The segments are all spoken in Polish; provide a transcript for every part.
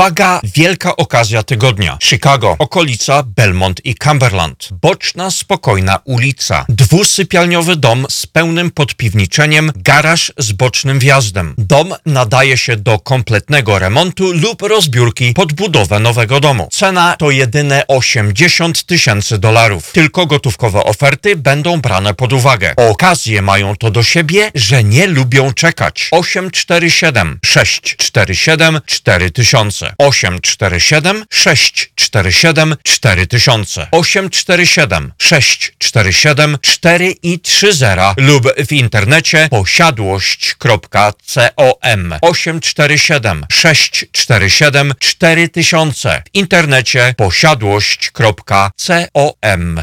Uwaga, wielka okazja tygodnia. Chicago, okolica Belmont i Cumberland. Boczna, spokojna ulica. Dwusypialniowy dom z pełnym podpiwniczeniem, garaż z bocznym wjazdem. Dom nadaje się do kompletnego remontu lub rozbiórki pod budowę nowego domu. Cena to jedyne 80 tysięcy dolarów. Tylko gotówkowe oferty będą brane pod uwagę. Okazje mają to do siebie, że nie lubią czekać. 847 647 4000 847 647 4000 847 647 4 i 30 lub w internecie posiadłość.com 847 647 4000 w internecie posiadłość.com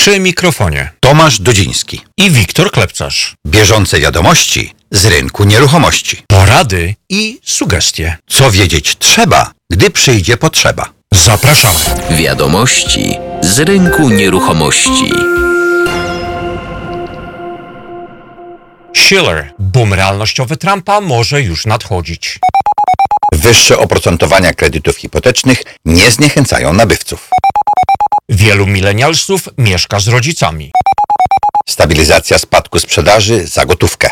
Przy mikrofonie Tomasz Dudziński. i Wiktor Klepcarz. Bieżące wiadomości z rynku nieruchomości. Porady i sugestie. Co wiedzieć trzeba, gdy przyjdzie potrzeba. Zapraszamy. Wiadomości z rynku nieruchomości. Schiller. Boom realnościowy Trumpa może już nadchodzić. Wyższe oprocentowania kredytów hipotecznych nie zniechęcają nabywców. Wielu milenialsów mieszka z rodzicami. Stabilizacja spadku sprzedaży za gotówkę.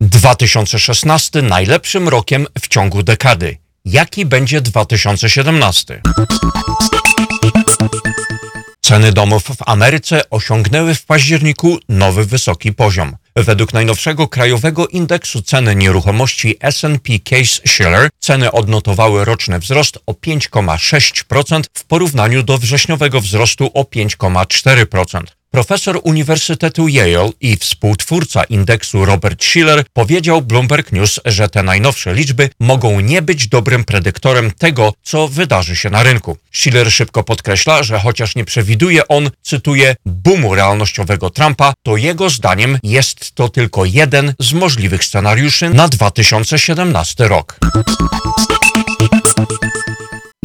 2016 najlepszym rokiem w ciągu dekady. Jaki będzie 2017? Ceny domów w Ameryce osiągnęły w październiku nowy wysoki poziom. Według najnowszego krajowego indeksu ceny nieruchomości S&P Case Shiller ceny odnotowały roczny wzrost o 5,6% w porównaniu do wrześniowego wzrostu o 5,4%. Profesor Uniwersytetu Yale i współtwórca indeksu Robert Schiller powiedział Bloomberg News, że te najnowsze liczby mogą nie być dobrym predyktorem tego, co wydarzy się na rynku. Schiller szybko podkreśla, że chociaż nie przewiduje on, cytuję, boomu realnościowego Trumpa, to jego zdaniem jest to tylko jeden z możliwych scenariuszy na 2017 rok.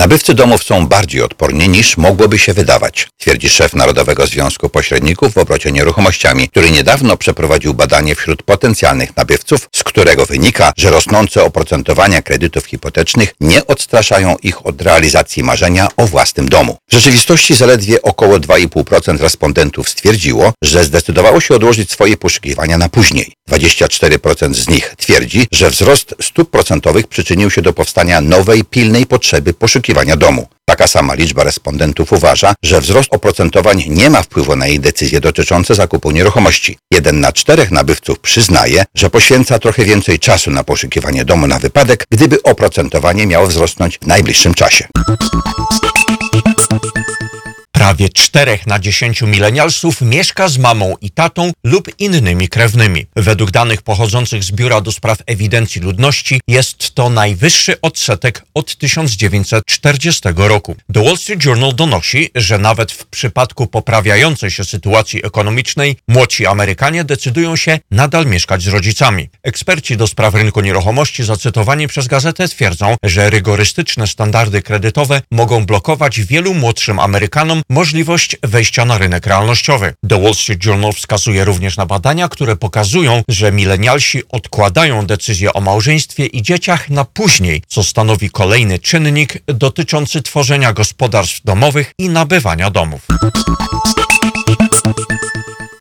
Nabywcy domów są bardziej odporni niż mogłoby się wydawać, twierdzi szef Narodowego Związku Pośredników w obrocie nieruchomościami, który niedawno przeprowadził badanie wśród potencjalnych nabywców, z którego wynika, że rosnące oprocentowania kredytów hipotecznych nie odstraszają ich od realizacji marzenia o własnym domu. W rzeczywistości zaledwie około 2,5% respondentów stwierdziło, że zdecydowało się odłożyć swoje poszukiwania na później. 24% z nich twierdzi, że wzrost stóp procentowych przyczynił się do powstania nowej, pilnej potrzeby poszukiwania domu. Taka sama liczba respondentów uważa, że wzrost oprocentowań nie ma wpływu na ich decyzje dotyczące zakupu nieruchomości. Jeden na czterech nabywców przyznaje, że poświęca trochę więcej czasu na poszukiwanie domu na wypadek, gdyby oprocentowanie miało wzrosnąć w najbliższym czasie. Prawie 4 na 10 milenialsów mieszka z mamą i tatą lub innymi krewnymi. Według danych pochodzących z Biura do Spraw Ewidencji Ludności jest to najwyższy odsetek od 1940 roku. The Wall Street Journal donosi, że nawet w przypadku poprawiającej się sytuacji ekonomicznej młodsi Amerykanie decydują się nadal mieszkać z rodzicami. Eksperci do spraw rynku nieruchomości zacytowani przez gazetę twierdzą, że rygorystyczne standardy kredytowe mogą blokować wielu młodszym Amerykanom możliwość wejścia na rynek realnościowy. The Wall Street Journal wskazuje również na badania, które pokazują, że milenialsi odkładają decyzję o małżeństwie i dzieciach na później, co stanowi kolejny czynnik dotyczący tworzenia gospodarstw domowych i nabywania domów.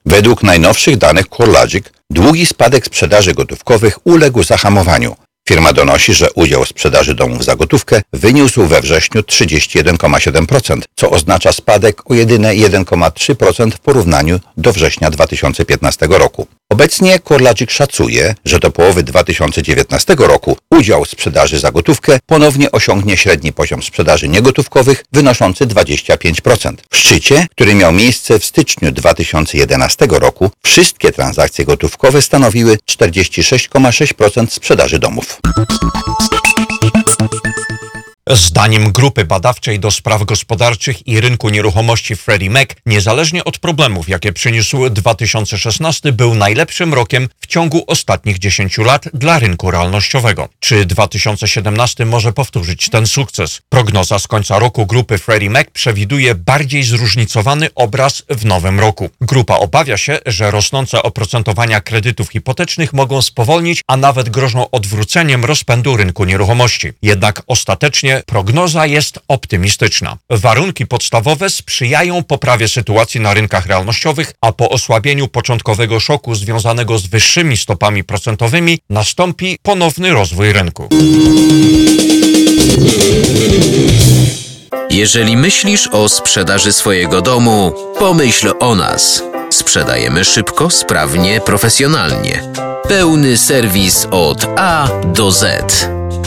Według najnowszych danych CoreLogic długi spadek sprzedaży gotówkowych uległ zahamowaniu. Firma donosi, że udział sprzedaży domów za gotówkę wyniósł we wrześniu 31,7%, co oznacza spadek o jedyne 1,3% w porównaniu do września 2015 roku. Obecnie CoreLogic szacuje, że do połowy 2019 roku udział sprzedaży za gotówkę ponownie osiągnie średni poziom sprzedaży niegotówkowych wynoszący 25%. W szczycie, który miał miejsce w styczniu 2011 roku, wszystkie transakcje gotówkowe stanowiły 46,6% sprzedaży domów. ステップ1666。Zdaniem grupy badawczej do spraw gospodarczych i rynku nieruchomości Freddie Mac, niezależnie od problemów, jakie przyniósł 2016, był najlepszym rokiem w ciągu ostatnich 10 lat dla rynku realnościowego. Czy 2017 może powtórzyć ten sukces? Prognoza z końca roku grupy Freddie Mac przewiduje bardziej zróżnicowany obraz w nowym roku. Grupa obawia się, że rosnące oprocentowania kredytów hipotecznych mogą spowolnić, a nawet grożą odwróceniem rozpędu rynku nieruchomości. Jednak ostatecznie prognoza jest optymistyczna. Warunki podstawowe sprzyjają poprawie sytuacji na rynkach realnościowych, a po osłabieniu początkowego szoku związanego z wyższymi stopami procentowymi nastąpi ponowny rozwój rynku. Jeżeli myślisz o sprzedaży swojego domu, pomyśl o nas. Sprzedajemy szybko, sprawnie, profesjonalnie. Pełny serwis od A do Z.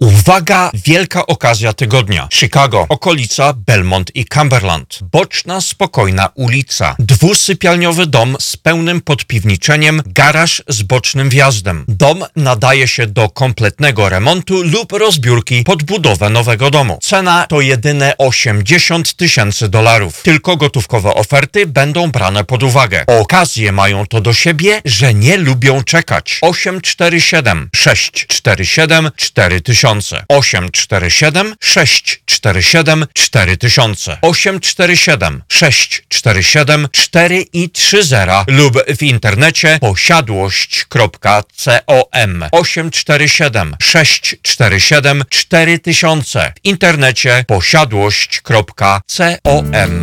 Uwaga, wielka okazja tygodnia. Chicago, okolica Belmont i Cumberland. Boczna, spokojna ulica. Dwusypialniowy dom z pełnym podpiwniczeniem, garaż z bocznym wjazdem. Dom nadaje się do kompletnego remontu lub rozbiórki pod budowę nowego domu. Cena to jedyne 80 tysięcy dolarów. Tylko gotówkowe oferty będą brane pod uwagę. Okazje mają to do siebie, że nie lubią czekać. 847 647 4000 tysiące. 847 647 4000 847 647 4 i 30 lub w internecie posiadłość.com 847 647 4000 w internecie posiadłość.com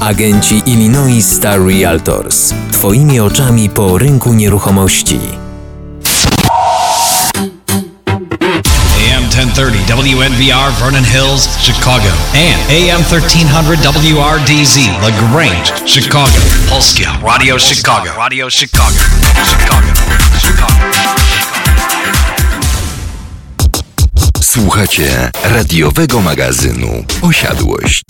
Agenci Illinois Star Realtors. Twoimi oczami po rynku nieruchomości. 1030 WNVR Vernon Hills, Chicago, and AM 1300 WRDZ LaGrange, Chicago. Polskia Radio Chicago. Radio Chicago. Chicago. Chicago. Słuchacie radiowego magazynu Osiadłość.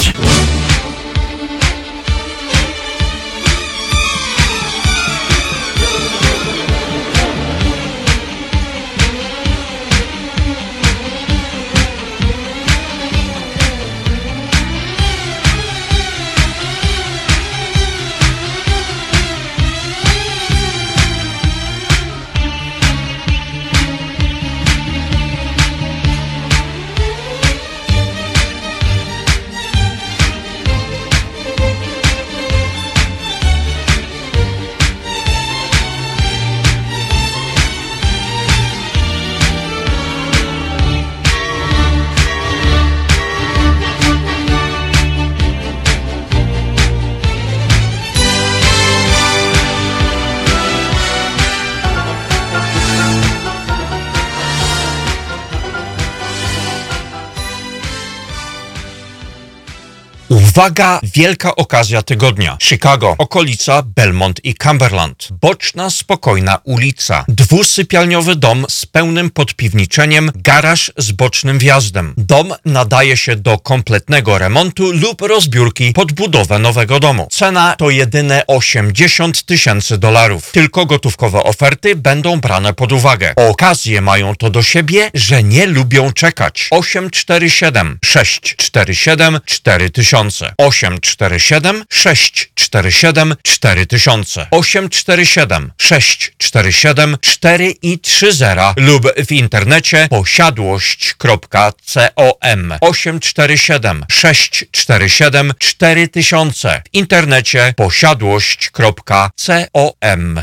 Uwaga, wielka okazja tygodnia. Chicago, okolica Belmont i Cumberland. Boczna, spokojna ulica. Dwusypialniowy dom z pełnym podpiwniczeniem, garaż z bocznym wjazdem. Dom nadaje się do kompletnego remontu lub rozbiórki pod budowę nowego domu. Cena to jedyne 80 tysięcy dolarów. Tylko gotówkowe oferty będą brane pod uwagę. Okazje mają to do siebie, że nie lubią czekać. 847 647 4000 847 647 4000 847 647 4 i 30 lub w internecie posiadłość.com 847 647 4000 w internecie posiadłość.com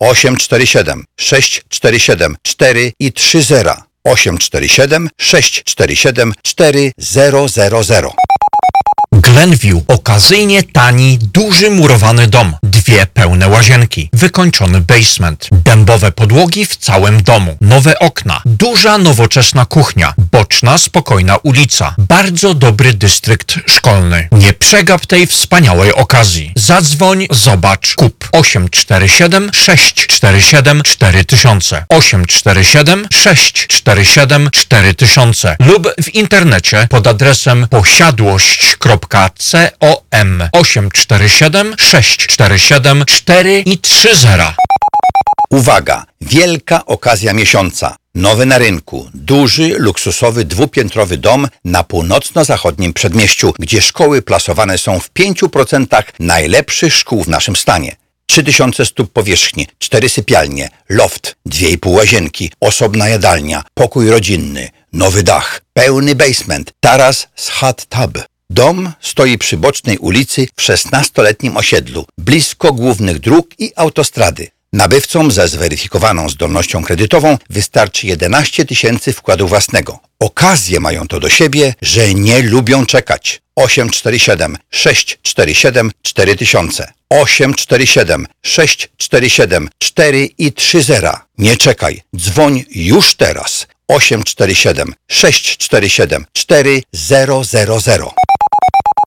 847 647 4 i 30 847 647 4000 Glenview. Okazyjnie tani, duży murowany dom. Dwie pełne łazienki. Wykończony basement. Dębowe podłogi w całym domu. Nowe okna. Duża, nowoczesna kuchnia. Boczna, spokojna ulica. Bardzo dobry dystrykt szkolny. Nie przegap tej wspaniałej okazji. Zadzwoń, zobacz, kup. 847 647 4000 847 647 4000 lub w internecie pod adresem posiadłość.com 847 647 4 i 30. Uwaga! Wielka okazja miesiąca. Nowy na rynku, duży, luksusowy, dwupiętrowy dom na północno-zachodnim przedmieściu, gdzie szkoły plasowane są w 5% najlepszych szkół w naszym stanie. 3000 stóp powierzchni, 4 sypialnie, loft, 2,5 łazienki, osobna jadalnia, pokój rodzinny, nowy dach, pełny basement, taras z hot tub. Dom stoi przy bocznej ulicy w 16-letnim osiedlu, blisko głównych dróg i autostrady. Nabywcom ze zweryfikowaną zdolnością kredytową wystarczy 11 tysięcy wkładu własnego. Okazje mają to do siebie, że nie lubią czekać. 847 647 4000 847 647 4 i 30. Nie czekaj, dzwoń już teraz. 847 647 4000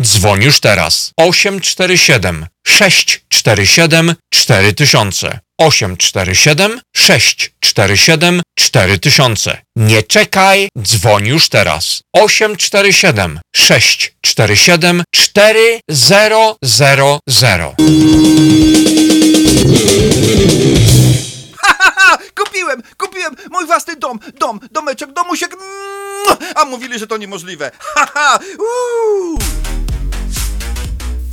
Dzwoń już teraz. 847 647 4000 847 647 4000 Nie czekaj, dzwoń już teraz. 847 647 4000 Haha, kupiłem, kupiłem mój własny dom, dom, domeczek, domusiek. A mówili, że to niemożliwe. Haha, uuu.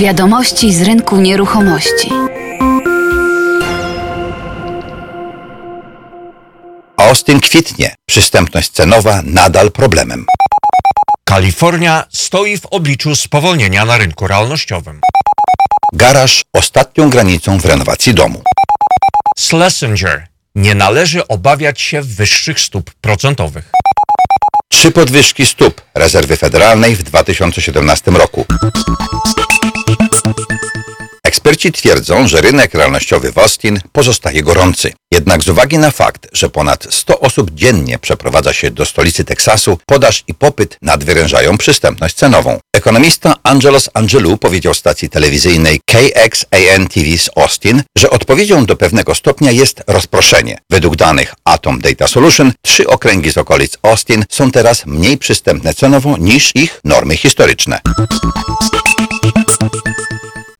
Wiadomości z rynku nieruchomości. Austin kwitnie. Przystępność cenowa nadal problemem. Kalifornia stoi w obliczu spowolnienia na rynku realnościowym. Garaż ostatnią granicą w renowacji domu. Schlesinger. Nie należy obawiać się wyższych stóp procentowych. Trzy podwyżki stóp rezerwy federalnej w 2017 roku. Eksperci twierdzą, że rynek realnościowy w Austin pozostaje gorący. Jednak z uwagi na fakt, że ponad 100 osób dziennie przeprowadza się do stolicy Teksasu, podaż i popyt nadwyrężają przystępność cenową. Ekonomista Angelos Angelou powiedział stacji telewizyjnej KXAN TV z Austin, że odpowiedzią do pewnego stopnia jest rozproszenie. Według danych Atom Data Solution, trzy okręgi z okolic Austin są teraz mniej przystępne cenowo niż ich normy historyczne.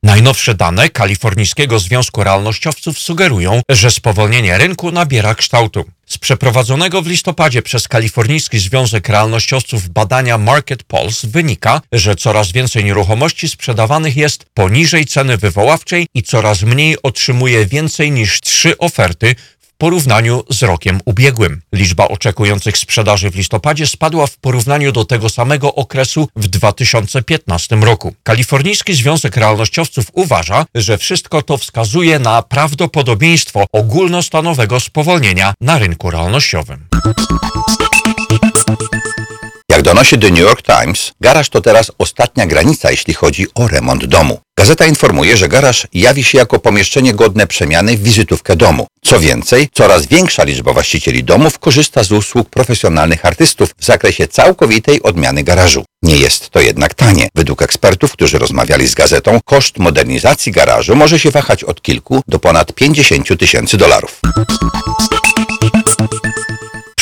Najnowsze dane Kalifornijskiego Związku Realnościowców sugerują, że spowolnienie rynku nabiera kształtu. Z przeprowadzonego w listopadzie przez Kalifornijski Związek Realnościowców badania Market Pulse wynika, że coraz więcej nieruchomości sprzedawanych jest poniżej ceny wywoławczej i coraz mniej otrzymuje więcej niż trzy oferty porównaniu z rokiem ubiegłym. Liczba oczekujących sprzedaży w listopadzie spadła w porównaniu do tego samego okresu w 2015 roku. Kalifornijski Związek Realnościowców uważa, że wszystko to wskazuje na prawdopodobieństwo ogólnostanowego spowolnienia na rynku realnościowym. Jak donosi The New York Times, garaż to teraz ostatnia granica, jeśli chodzi o remont domu. Gazeta informuje, że garaż jawi się jako pomieszczenie godne przemiany w wizytówkę domu. Co więcej, coraz większa liczba właścicieli domów korzysta z usług profesjonalnych artystów w zakresie całkowitej odmiany garażu. Nie jest to jednak tanie. Według ekspertów, którzy rozmawiali z gazetą, koszt modernizacji garażu może się wahać od kilku do ponad 50 tysięcy dolarów.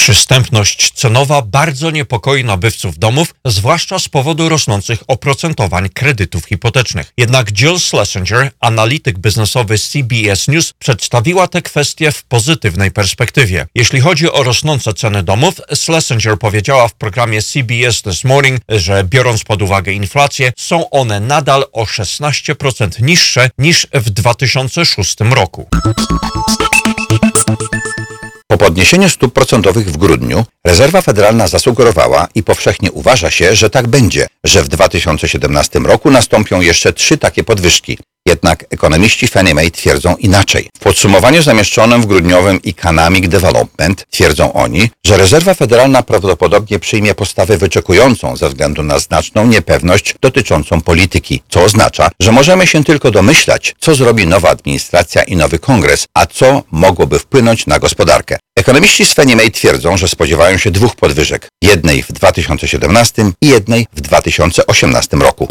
Przystępność cenowa bardzo niepokoi nabywców domów, zwłaszcza z powodu rosnących oprocentowań kredytów hipotecznych. Jednak Jill Schlesinger, analityk biznesowy CBS News, przedstawiła te kwestie w pozytywnej perspektywie. Jeśli chodzi o rosnące ceny domów, Schlesinger powiedziała w programie CBS This Morning, że biorąc pod uwagę inflację, są one nadal o 16% niższe niż w 2006 roku. Po podniesieniu stóp procentowych w grudniu rezerwa federalna zasugerowała i powszechnie uważa się, że tak będzie, że w 2017 roku nastąpią jeszcze trzy takie podwyżki. Jednak ekonomiści Fannie Mae twierdzą inaczej. W podsumowaniu zamieszczonym w grudniowym Economic Development twierdzą oni, że rezerwa federalna prawdopodobnie przyjmie postawę wyczekującą ze względu na znaczną niepewność dotyczącą polityki, co oznacza, że możemy się tylko domyślać, co zrobi nowa administracja i nowy kongres, a co mogłoby wpłynąć na gospodarkę. Ekonomiści z Fannie Mae twierdzą, że spodziewają się dwóch podwyżek. Jednej w 2017 i jednej w 2018 roku.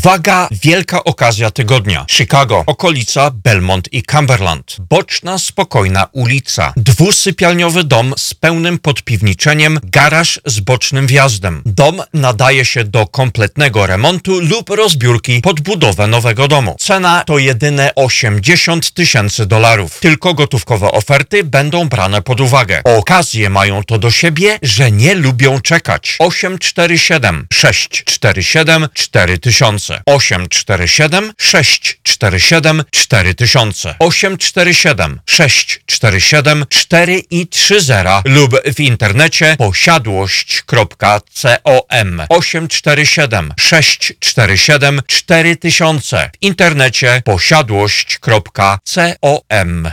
Uwaga, wielka okazja tygodnia. Chicago, okolica Belmont i Cumberland. Boczna, spokojna ulica. Dwusypialniowy dom z pełnym podpiwniczeniem, garaż z bocznym wjazdem. Dom nadaje się do kompletnego remontu lub rozbiórki pod budowę nowego domu. Cena to jedyne 80 tysięcy dolarów. Tylko gotówkowe oferty będą brane pod uwagę. Okazje mają to do siebie, że nie lubią czekać. 847 647 4000 847 647 4000 847 647 4 i 30 lub w internecie posiadłość.com 847 647 4000 w internecie posiadłość.com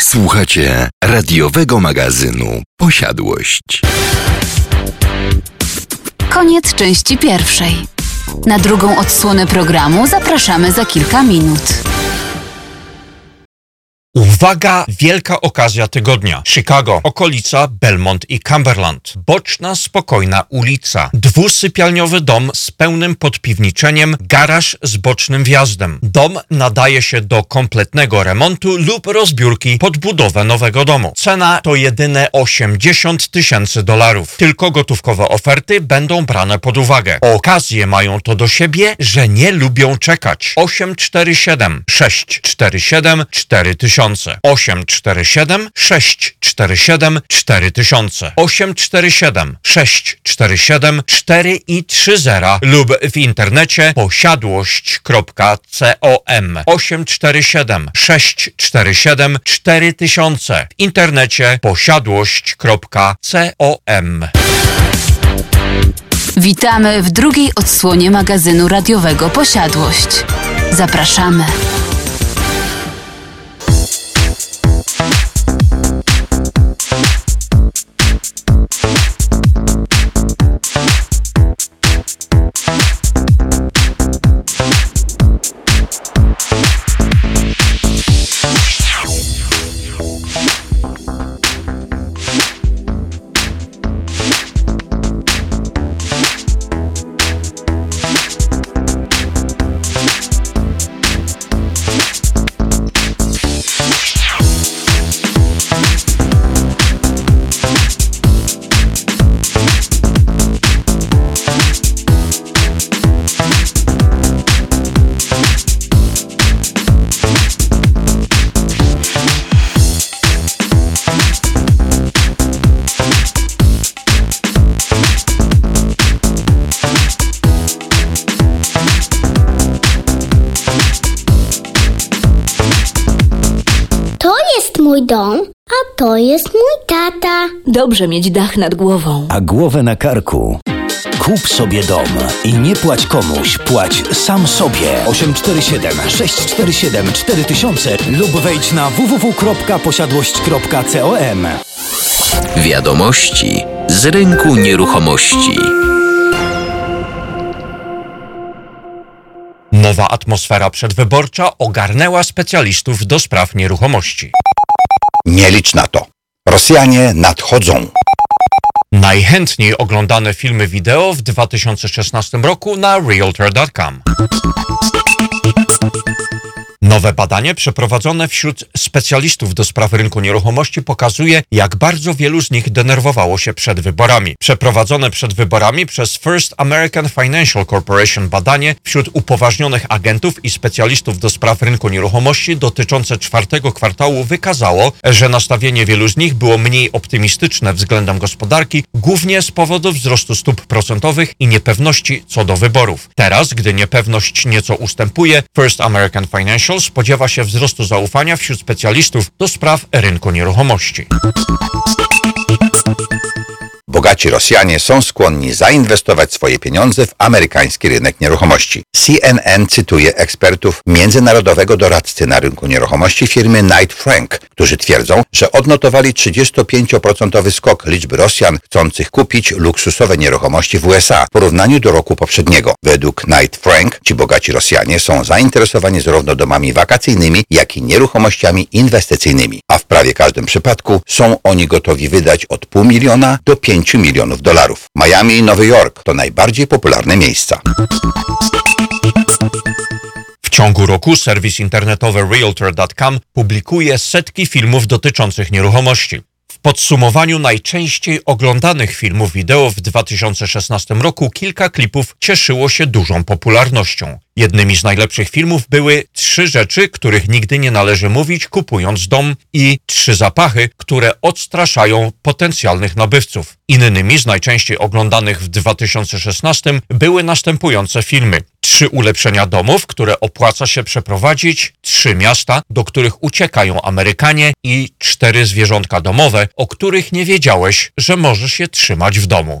Słuchacie radiowego magazynu Posiadłość. Koniec części pierwszej. Na drugą odsłonę programu zapraszamy za kilka minut. Uwaga, wielka okazja tygodnia. Chicago, okolica Belmont i Cumberland. Boczna, spokojna ulica. Dwusypialniowy dom z pełnym podpiwniczeniem, garaż z bocznym wjazdem. Dom nadaje się do kompletnego remontu lub rozbiórki pod budowę nowego domu. Cena to jedyne 80 tysięcy dolarów. Tylko gotówkowe oferty będą brane pod uwagę. Okazje mają to do siebie, że nie lubią czekać. 847 647 4000 4000 847 647 4000 847 647 4 i 30 lub w internecie posiadłość.com 847 647 4000 w internecie posiadłość.com Witamy w drugiej odsłonie magazynu radiowego Posiadłość. Zapraszamy. To jest mój tata. Dobrze mieć dach nad głową. a głowę na karku. Kup sobie dom i nie płać komuś, płać sam sobie. 847 647 4000 lub wejdź na www.posiadłość.com. Wiadomości z rynku nieruchomości. Nowa atmosfera przedwyborcza ogarnęła specjalistów do spraw nieruchomości. Nie licz na to. Rosjanie nadchodzą. Najchętniej oglądane filmy wideo w 2016 roku na Realtor.com. Nowe badanie przeprowadzone wśród specjalistów do spraw rynku nieruchomości pokazuje, jak bardzo wielu z nich denerwowało się przed wyborami. Przeprowadzone przed wyborami przez First American Financial Corporation badanie wśród upoważnionych agentów i specjalistów do spraw rynku nieruchomości dotyczące czwartego kwartału wykazało, że nastawienie wielu z nich było mniej optymistyczne względem gospodarki, głównie z powodu wzrostu stóp procentowych i niepewności co do wyborów. Teraz, gdy niepewność nieco ustępuje, First American Financial spodziewa się wzrostu zaufania wśród specjalistów do spraw rynku nieruchomości. Bogaci Rosjanie są skłonni zainwestować swoje pieniądze w amerykański rynek nieruchomości. CNN cytuje ekspertów międzynarodowego doradcy na rynku nieruchomości firmy Knight Frank, którzy twierdzą, że odnotowali 35% skok liczby Rosjan chcących kupić luksusowe nieruchomości w USA w porównaniu do roku poprzedniego. Według Knight Frank ci bogaci Rosjanie są zainteresowani zarówno domami wakacyjnymi, jak i nieruchomościami inwestycyjnymi, a w prawie każdym przypadku są oni gotowi wydać od pół miliona do 5 milionów dolarów. Miami i Nowy Jork to najbardziej popularne miejsca. W ciągu roku serwis internetowy Realtor.com publikuje setki filmów dotyczących nieruchomości. Podsumowaniu najczęściej oglądanych filmów wideo w 2016 roku kilka klipów cieszyło się dużą popularnością. Jednymi z najlepszych filmów były trzy rzeczy, których nigdy nie należy mówić kupując dom i trzy zapachy, które odstraszają potencjalnych nabywców. Innymi z najczęściej oglądanych w 2016 były następujące filmy. Trzy ulepszenia domów, które opłaca się przeprowadzić, trzy miasta, do których uciekają Amerykanie i cztery zwierzątka domowe, o których nie wiedziałeś, że możesz je trzymać w domu.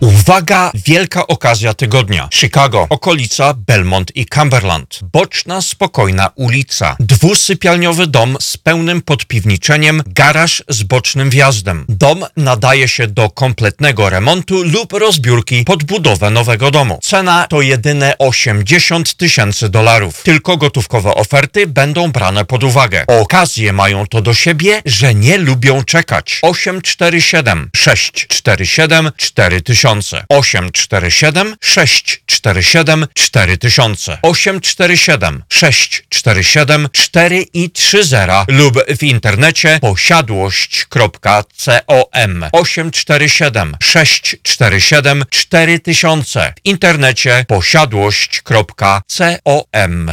Uwaga, wielka okazja tygodnia. Chicago, okolica Belmont i Cumberland. Boczna, spokojna ulica. Dwusypialniowy dom z pełnym podpiwniczeniem, garaż z bocznym wjazdem. Dom nadaje się do kompletnego remontu lub rozbiórki pod budowę nowego domu. Cena to jedyne 80 tysięcy dolarów. Tylko gotówkowe oferty będą brane pod uwagę. Okazje mają to do siebie, że nie lubią czekać. 847 647 4000 847 647 4000 847 647 4 i 30 lub w internecie posiadłość.com 847 647 4000 w internecie posiadłość.com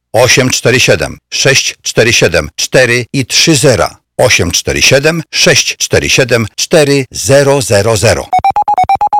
847 647 4 i 30 847 647 4000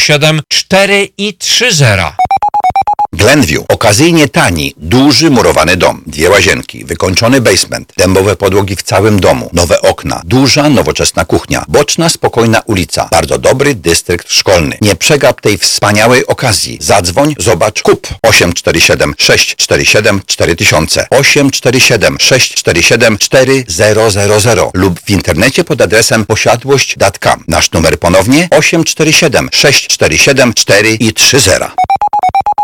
4 i 30 Glenview. Okazyjnie tani, duży murowany dom. Dwie łazienki, wykończony basement, dębowe podłogi w całym domu, nowe okna, duża, nowoczesna kuchnia, boczna, spokojna ulica, bardzo dobry dystrykt szkolny. Nie przegap tej wspaniałej okazji. Zadzwoń, zobacz, kup. 847 647 4000 847 647 4000 lub w internecie pod adresem posiadłość.com. Nasz numer ponownie 847 647 4 i 30.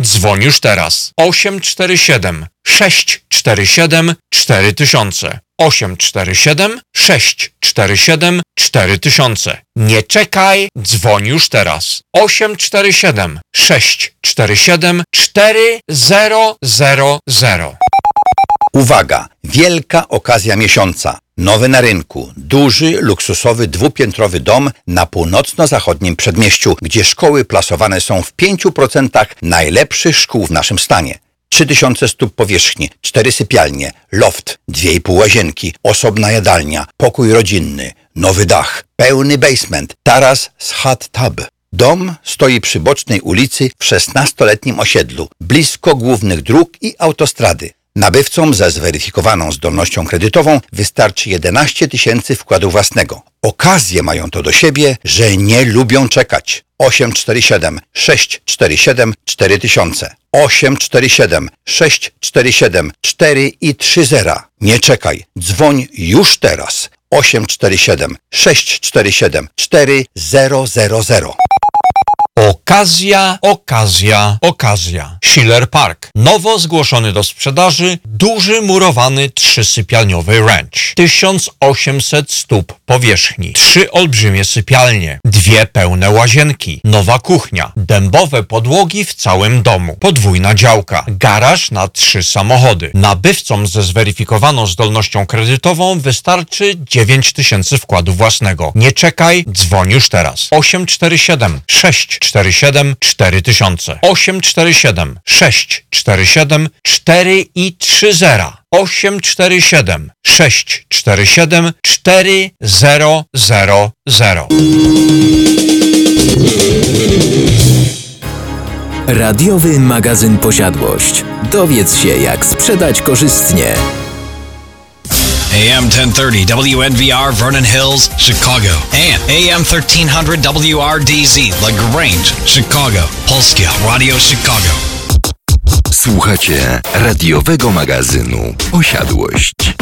Dzwoń już teraz. 847 647 4000 847 647 4000 Nie czekaj, dzwoń już teraz. 847 647 4000 Uwaga! Wielka okazja miesiąca. Nowy na rynku, duży, luksusowy, dwupiętrowy dom na północno-zachodnim przedmieściu, gdzie szkoły plasowane są w 5% najlepszych szkół w naszym stanie. 3000 stóp powierzchni, 4 sypialnie, loft, 2,5 łazienki, osobna jadalnia, pokój rodzinny, nowy dach, pełny basement, taras z hot tub. Dom stoi przy bocznej ulicy w 16-letnim osiedlu, blisko głównych dróg i autostrady. Nabywcom ze zweryfikowaną zdolnością kredytową wystarczy 11 tysięcy wkładu własnego. Okazje mają to do siebie, że nie lubią czekać. 847 647 4000 847 647 4 i 30. Nie czekaj, dzwoń już teraz. 847 647 4000 Okazja, okazja, okazja. Schiller Park. Nowo zgłoszony do sprzedaży duży murowany trzysypialniowy ranch. 1800 stóp powierzchni. Trzy olbrzymie sypialnie. Dwie pełne łazienki. Nowa kuchnia. Dębowe podłogi w całym domu. Podwójna działka. Garaż na trzy samochody. Nabywcom ze zweryfikowaną zdolnością kredytową wystarczy 9000 wkładu własnego. Nie czekaj, dzwoń już teraz. 847 647 4000 847 647 4 i 30 847 647 4000 Radiowy magazyn Posiadłość. Dowiedz się, jak sprzedać korzystnie. AM 1030 WNVR Vernon Hills, Chicago. And AM 1300 WRDZ LaGrange, Chicago. Polskia Radio Chicago. Słuchacie radiowego magazynu Posiadłość.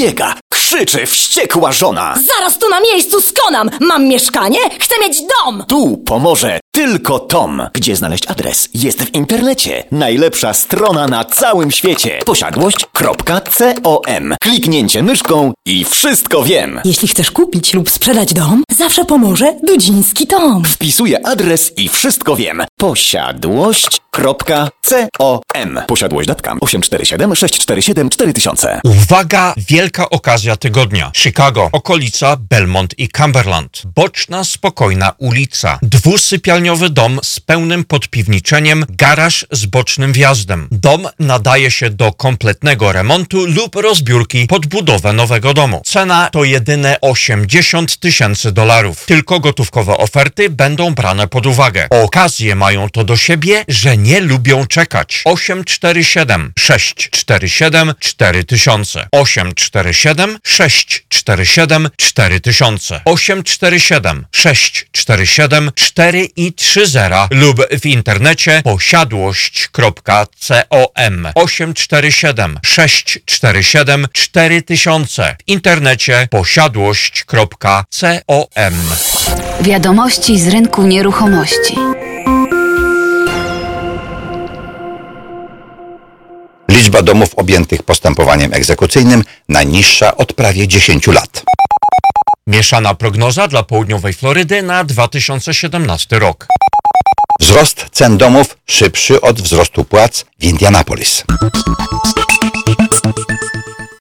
Biega, krzyczy wściekła żona. Zaraz tu na miejscu skonam! Mam mieszkanie, chcę mieć dom! Tu pomoże tylko Tom. Gdzie znaleźć adres? Jest w internecie. Najlepsza strona na całym świecie. Posiadłość.com. Kliknięcie myszką i wszystko wiem. Jeśli chcesz kupić lub sprzedać dom, zawsze pomoże Dudziński Tom. Wpisuję adres i wszystko wiem. Posiadłość.com. Posiadłość.com 847 647 4000. Uwaga, wielka okazja tygodnia. Chicago, okolica Belmont i Cumberland. Boczna, spokojna ulica. Dwusypialniowy dom z pełnym podpiwniczeniem, garaż z bocznym wjazdem. Dom nadaje się do kompletnego remontu lub rozbiórki pod budowę nowego domu. Cena to jedyne 80 tysięcy dolarów. Tylko gotówkowe oferty będą brane pod uwagę. Okazje mają to do siebie, że nie lubią czekać. 847 647 4000 847 647 4000 847 647 4 i 30 lub w internecie posiadłość.com 847 647 4000 w internecie posiadłość.com Wiadomości z rynku nieruchomości. Liczba domów objętych postępowaniem egzekucyjnym najniższa od prawie 10 lat. Mieszana prognoza dla południowej Florydy na 2017 rok. Wzrost cen domów szybszy od wzrostu płac w Indianapolis.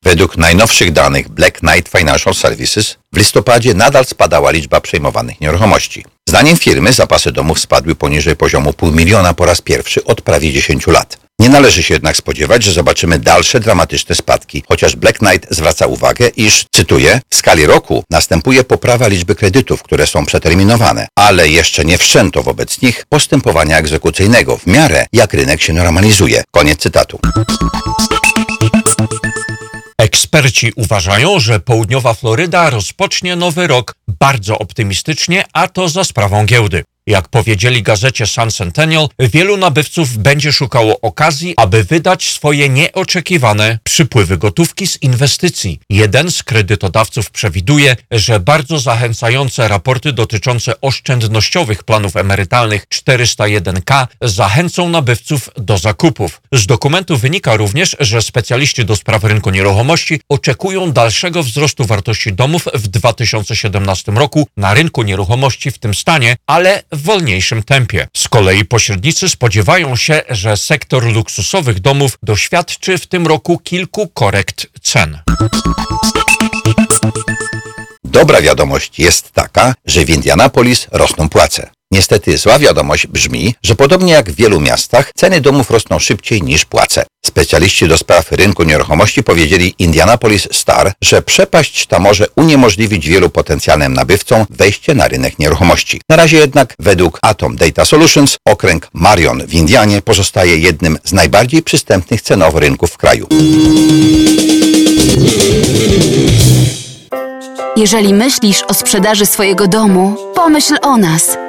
Według najnowszych danych Black Knight Financial Services w listopadzie nadal spadała liczba przejmowanych nieruchomości. Zdaniem firmy zapasy domów spadły poniżej poziomu pół miliona po raz pierwszy od prawie 10 lat. Nie należy się jednak spodziewać, że zobaczymy dalsze dramatyczne spadki, chociaż Black Knight zwraca uwagę, iż, cytuję, w skali roku następuje poprawa liczby kredytów, które są przeterminowane, ale jeszcze nie wszczęto wobec nich postępowania egzekucyjnego w miarę jak rynek się normalizuje. Koniec cytatu. Eksperci uważają, że południowa Floryda rozpocznie nowy rok bardzo optymistycznie, a to za sprawą giełdy. Jak powiedzieli gazecie Sun Centennial, wielu nabywców będzie szukało okazji, aby wydać swoje nieoczekiwane przypływy gotówki z inwestycji. Jeden z kredytodawców przewiduje, że bardzo zachęcające raporty dotyczące oszczędnościowych planów emerytalnych 401k zachęcą nabywców do zakupów. Z dokumentu wynika również, że specjaliści do spraw rynku nieruchomości oczekują dalszego wzrostu wartości domów w 2017 roku na rynku nieruchomości w tym stanie, ale wolniejszym tempie. Z kolei pośrednicy spodziewają się, że sektor luksusowych domów doświadczy w tym roku kilku korekt cen. Dobra wiadomość jest taka, że w Indianapolis rosną płace. Niestety zła wiadomość brzmi, że podobnie jak w wielu miastach, ceny domów rosną szybciej niż płace. Specjaliści do spraw rynku nieruchomości powiedzieli Indianapolis Star, że przepaść ta może uniemożliwić wielu potencjalnym nabywcom wejście na rynek nieruchomości. Na razie jednak według Atom Data Solutions okręg Marion w Indianie pozostaje jednym z najbardziej przystępnych cenowo rynków w kraju. Jeżeli myślisz o sprzedaży swojego domu, pomyśl o nas.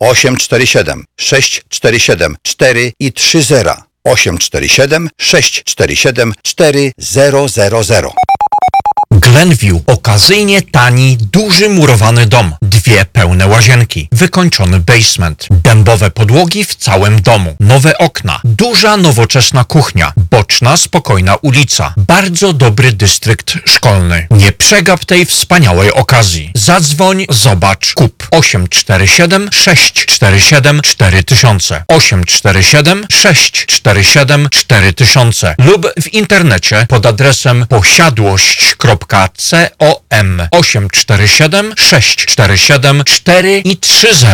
847 647 4 i 30 847 647 4000 Glenview okazyjnie tani, duży murowany dom. Dwie pełne łazienki, wykończony basement, dębowe podłogi w całym domu, nowe okna, duża nowoczesna kuchnia, boczna, spokojna ulica, bardzo dobry dystrykt szkolny. Nie przegap tej wspaniałej okazji. Zadzwoń, zobacz, kup. 847 647 4000 847 647 4000 lub w internecie pod adresem posiadłość.com 847 647 4 i 30.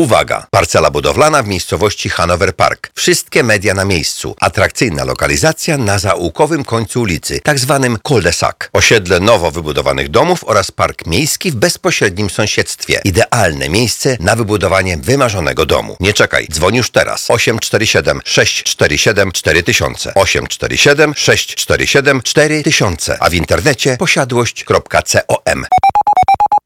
Uwaga! Parcela budowlana w miejscowości Hanover Park. Wszystkie media na miejscu. Atrakcyjna lokalizacja na zaułkowym końcu ulicy, tak zwanym cul-de-sac. Osiedle nowo wybudowanych domów oraz park miejski w bezpośrednim sąsiedztwie. Idealne miejsce na wybudowanie wymarzonego domu. Nie czekaj, dzwoń już teraz. 847 647 4000 847 647 4000 a w internecie posiadłość.com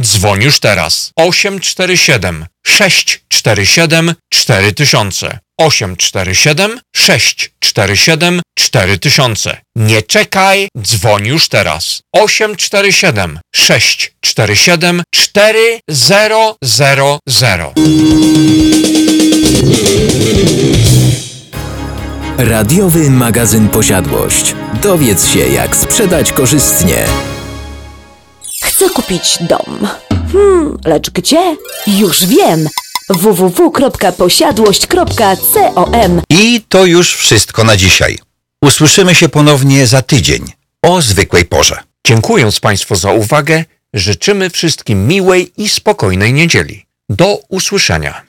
Dzwoń już teraz. 847 647 4000 847 647 4000 Nie czekaj, dzwoń już teraz. 847 647 4000 Radiowy magazyn Posiadłość. Dowiedz się, jak sprzedać korzystnie. Chcę kupić dom. Hmm, lecz gdzie? Już wiem! www.posiadłość.com I to już wszystko na dzisiaj. Usłyszymy się ponownie za tydzień o zwykłej porze. Dziękując Państwu za uwagę, życzymy wszystkim miłej i spokojnej niedzieli. Do usłyszenia.